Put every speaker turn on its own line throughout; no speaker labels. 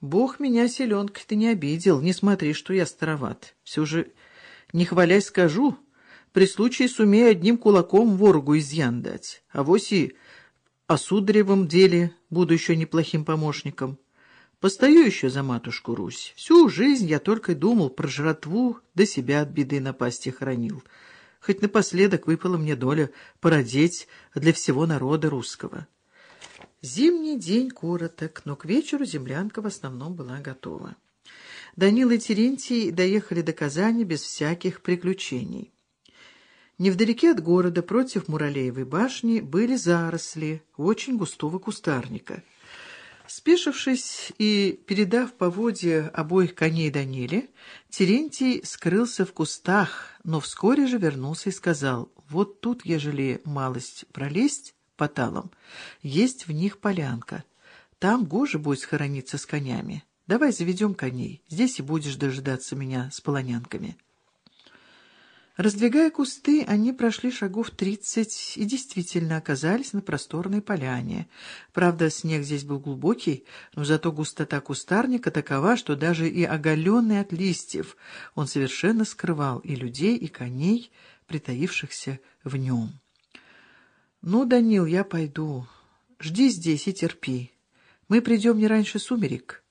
Бог меня селенкой-то не обидел, не смотри, что я староват. Все же, не хвалясь, скажу, при случае сумею одним кулаком ворогу изъян дать. А вось и о сударевом деле буду еще неплохим помощником. Постою еще за матушку Русь. Всю жизнь я только думал про жратву, да себя от беды напасти хранил. Хоть напоследок выпала мне доля породеть для всего народа русского. Зимний день короток, но к вечеру землянка в основном была готова. Данила и Терентий доехали до Казани без всяких приключений. Невдалеке от города, против Муралеевой башни, были заросли очень густого кустарника. Спешившись и передав поводья обоих коней Даниле, Терентий скрылся в кустах, но вскоре же вернулся и сказал, «Вот тут, ежели малость пролезть, по талам. Есть в них полянка. Там гоже будет схорониться с конями. Давай заведем коней. Здесь и будешь дожидаться меня с полонянками». Раздвигая кусты, они прошли шагов тридцать и действительно оказались на просторной поляне. Правда, снег здесь был глубокий, но зато густота кустарника такова, что даже и оголенный от листьев он совершенно скрывал и людей, и коней, притаившихся в нем. «Ну, Данил, я пойду. Жди здесь и терпи. Мы придем не раньше сумерек.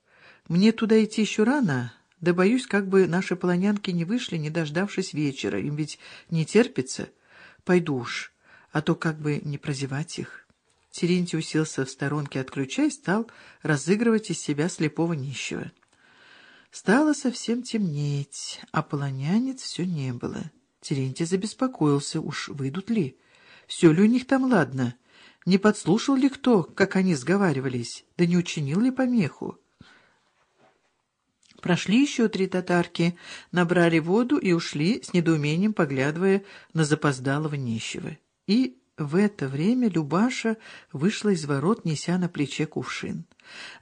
Мне туда идти еще рано, да боюсь, как бы наши полонянки не вышли, не дождавшись вечера. Им ведь не терпится. Пойду уж, а то как бы не прозевать их». Терентий уселся в сторонке от ключа и стал разыгрывать из себя слепого нищего. Стало совсем темнеть, а полонянец все не было. Терентий забеспокоился, уж выйдут ли. Все ли у них там ладно? Не подслушал ли кто, как они сговаривались? Да не учинил ли помеху? Прошли еще три татарки, набрали воду и ушли, с недоумением поглядывая на запоздалого нищего. И в это время Любаша вышла из ворот, неся на плече кувшин.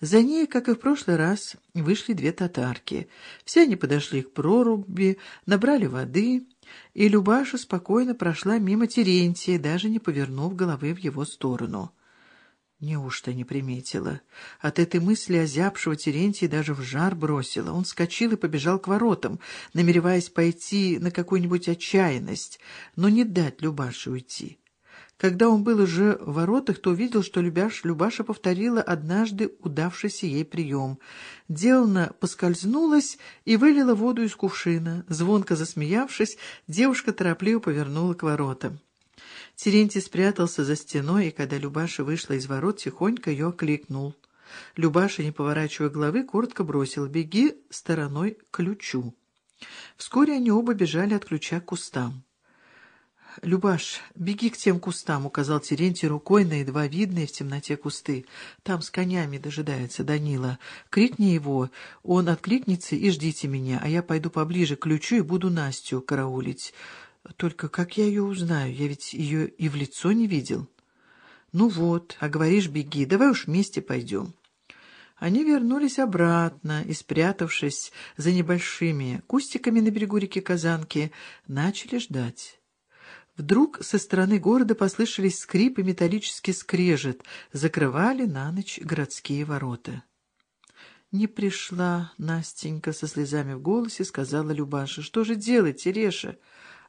За ней, как и в прошлый раз, вышли две татарки. Все они подошли к проруби, набрали воды и Любаша спокойно прошла мимо Терентия, даже не повернув головы в его сторону. Неужто не приметила? От этой мысли озябшего Терентия даже в жар бросила. Он скочил и побежал к воротам, намереваясь пойти на какую-нибудь отчаянность, но не дать Любаше уйти. Когда он был уже в воротах, то увидел, что Любаш, Любаша повторила однажды удавшийся ей прием. Делана поскользнулась и вылила воду из кувшина. Звонко засмеявшись, девушка торопливо повернула к воротам. Терентий спрятался за стеной, и когда Любаша вышла из ворот, тихонько ее окликнул. Любаша, не поворачивая головы, коротко бросил «Беги стороной к ключу». Вскоре они оба бежали от ключа к кустам. — Любаш, беги к тем кустам, — указал Терентий рукой на едва видные в темноте кусты. — Там с конями дожидается Данила. Крикни его, он откликнется и ждите меня, а я пойду поближе к ключу и буду Настю караулить. Только как я ее узнаю? Я ведь ее и в лицо не видел. — Ну вот, а говоришь, беги, давай уж вместе пойдем. Они вернулись обратно и, спрятавшись за небольшими кустиками на берегу реки Казанки, начали ждать. Вдруг со стороны города послышались скрип и металлический скрежет, закрывали на ночь городские ворота. «Не пришла Настенька со слезами в голосе», — сказала Любаша. «Что же делать, Тереша?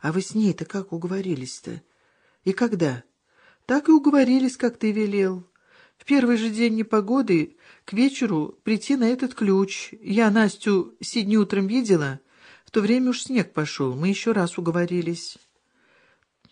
А вы с ней-то как уговорились-то? И когда?» «Так и уговорились, как ты велел. В первый же день непогоды к вечеру прийти на этот ключ. Я Настю сегодня утром видела. В то время уж снег пошел, мы еще раз уговорились».